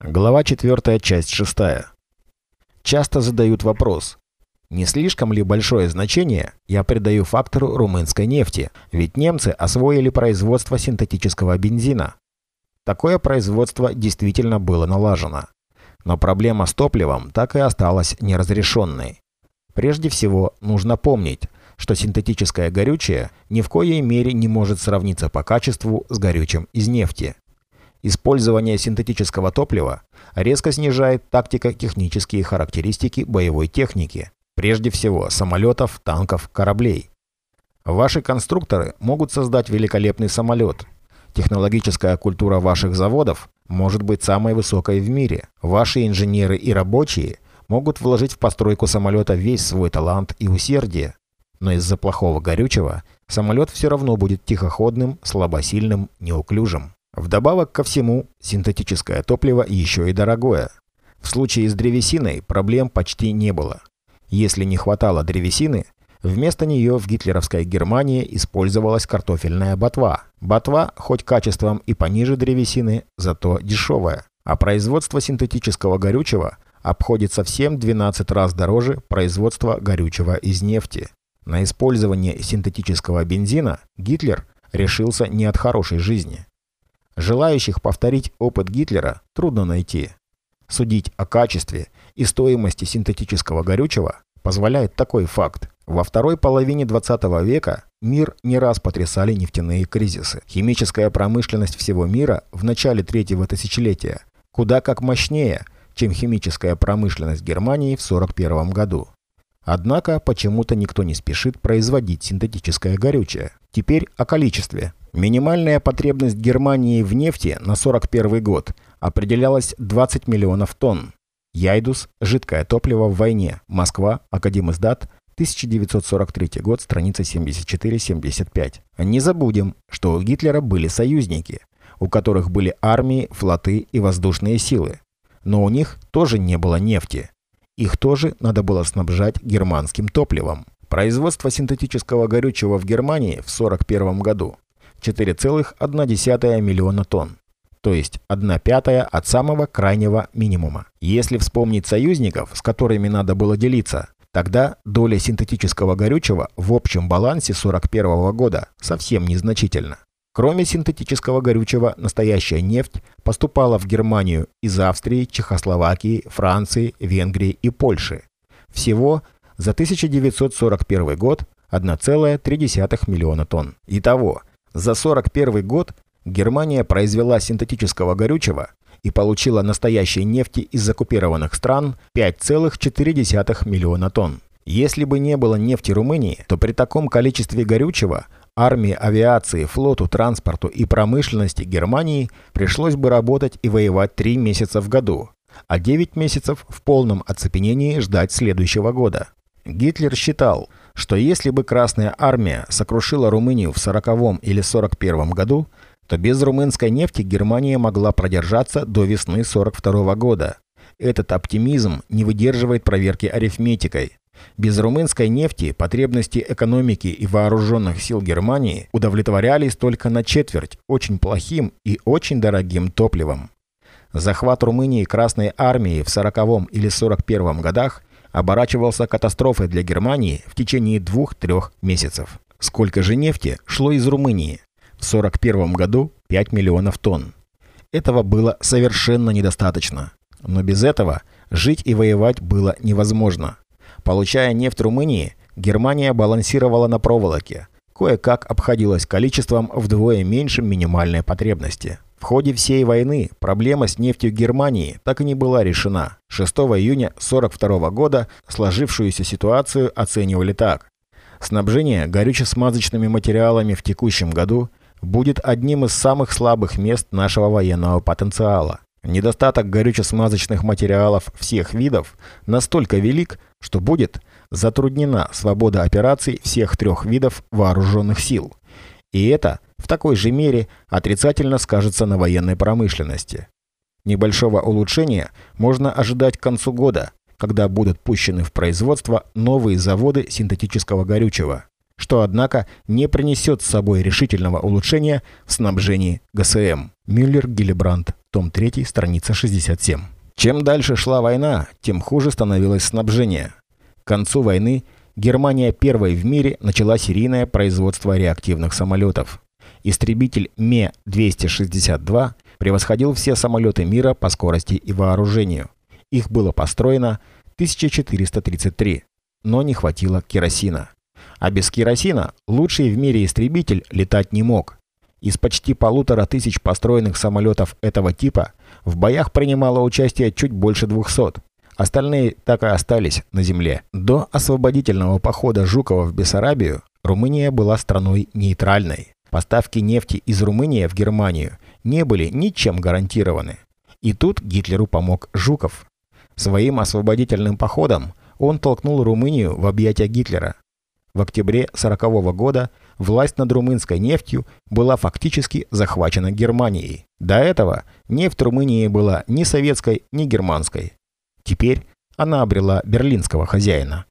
Глава 4, часть 6. Часто задают вопрос, не слишком ли большое значение я придаю фактору румынской нефти, ведь немцы освоили производство синтетического бензина. Такое производство действительно было налажено. Но проблема с топливом так и осталась неразрешенной. Прежде всего, нужно помнить, что синтетическое горючее ни в коей мере не может сравниться по качеству с горючим из нефти. Использование синтетического топлива резко снижает тактико-технические характеристики боевой техники, прежде всего самолетов, танков, кораблей. Ваши конструкторы могут создать великолепный самолет. Технологическая культура ваших заводов может быть самой высокой в мире. Ваши инженеры и рабочие могут вложить в постройку самолета весь свой талант и усердие. Но из-за плохого горючего самолет все равно будет тихоходным, слабосильным, неуклюжим. Вдобавок ко всему, синтетическое топливо еще и дорогое. В случае с древесиной проблем почти не было. Если не хватало древесины, вместо нее в гитлеровской Германии использовалась картофельная ботва. Ботва, хоть качеством и пониже древесины, зато дешевая. А производство синтетического горючего обходится всем 12 раз дороже производства горючего из нефти. На использование синтетического бензина Гитлер решился не от хорошей жизни. Желающих повторить опыт Гитлера трудно найти. Судить о качестве и стоимости синтетического горючего позволяет такой факт. Во второй половине 20 века мир не раз потрясали нефтяные кризисы. Химическая промышленность всего мира в начале третьего тысячелетия куда как мощнее, чем химическая промышленность Германии в 1941 году. Однако почему-то никто не спешит производить синтетическое горючее. Теперь о количестве. Минимальная потребность Германии в нефти на 41 год определялась 20 миллионов тонн. Яйдус – жидкое топливо в войне. Москва, Академиздат, 1943 год, страница 74-75. Не забудем, что у Гитлера были союзники, у которых были армии, флоты и воздушные силы. Но у них тоже не было нефти. Их тоже надо было снабжать германским топливом. Производство синтетического горючего в Германии в 1941 году 4,1 миллиона тонн, то есть 1 пятая от самого крайнего минимума. Если вспомнить союзников, с которыми надо было делиться, тогда доля синтетического горючего в общем балансе 1941 года совсем незначительна. Кроме синтетического горючего, настоящая нефть поступала в Германию из Австрии, Чехословакии, Франции, Венгрии и Польши. Всего за 1941 год 1,3 миллиона тонн. Итого, за 41 год Германия произвела синтетического горючего и получила настоящей нефти из оккупированных стран 5,4 миллиона тонн. Если бы не было нефти Румынии, то при таком количестве горючего армии, авиации, флоту, транспорту и промышленности Германии пришлось бы работать и воевать 3 месяца в году, а 9 месяцев в полном оцепенении ждать следующего года. Гитлер считал, что если бы Красная Армия сокрушила Румынию в 40 или 41 году, то без румынской нефти Германия могла продержаться до весны 42 года. Этот оптимизм не выдерживает проверки арифметикой. Без румынской нефти потребности экономики и вооруженных сил Германии удовлетворялись только на четверть очень плохим и очень дорогим топливом. Захват Румынии Красной Армии в 40 или 41 годах оборачивался катастрофой для Германии в течение двух-трех месяцев. Сколько же нефти шло из Румынии? В 1941 году 5 миллионов тонн. Этого было совершенно недостаточно. Но без этого жить и воевать было невозможно. Получая нефть Румынии, Германия балансировала на проволоке, кое-как обходилась количеством вдвое меньше минимальной потребности. В ходе всей войны проблема с нефтью Германии так и не была решена. 6 июня 1942 года сложившуюся ситуацию оценивали так. Снабжение горюче-смазочными материалами в текущем году будет одним из самых слабых мест нашего военного потенциала. Недостаток горюче-смазочных материалов всех видов настолько велик, что будет затруднена свобода операций всех трех видов вооруженных сил. И это в такой же мере отрицательно скажется на военной промышленности. Небольшого улучшения можно ожидать к концу года, когда будут пущены в производство новые заводы синтетического горючего. что, однако, не принесет с собой решительного улучшения в снабжении ГСМ. Мюллер Гиллибранд, том 3, страница 67. Чем дальше шла война, тем хуже становилось снабжение. К концу войны Германия первой в мире начала серийное производство реактивных самолетов. Истребитель Ме-262 превосходил все самолеты мира по скорости и вооружению. Их было построено 1433, но не хватило керосина. А без керосина лучший в мире истребитель летать не мог. Из почти полутора тысяч построенных самолетов этого типа в боях принимало участие чуть больше 200. Остальные так и остались на земле. До освободительного похода Жукова в Бессарабию Румыния была страной нейтральной. Поставки нефти из Румынии в Германию не были ничем гарантированы. И тут Гитлеру помог Жуков. Своим освободительным походом он толкнул Румынию в объятия Гитлера. В октябре 1940 года власть над румынской нефтью была фактически захвачена Германией. До этого нефть Румынии была ни советской, ни германской. Теперь она обрела берлинского хозяина.